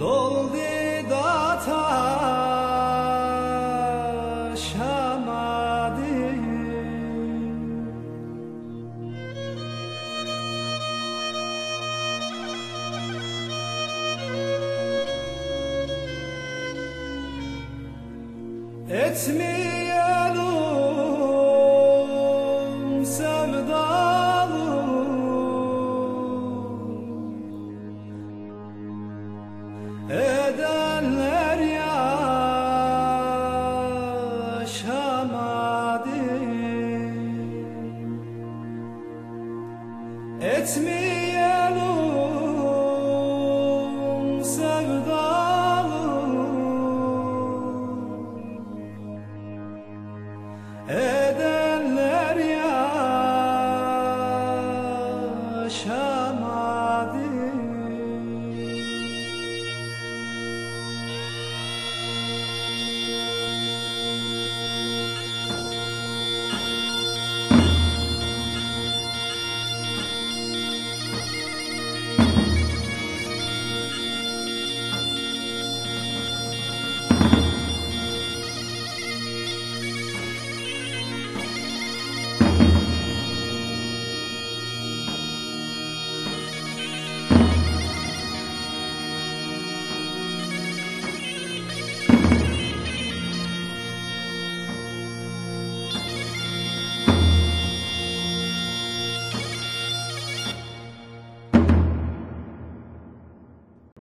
doldu da taşamadım Etmiyor Edenler yaşamadı. Etmeyelim sevdalı.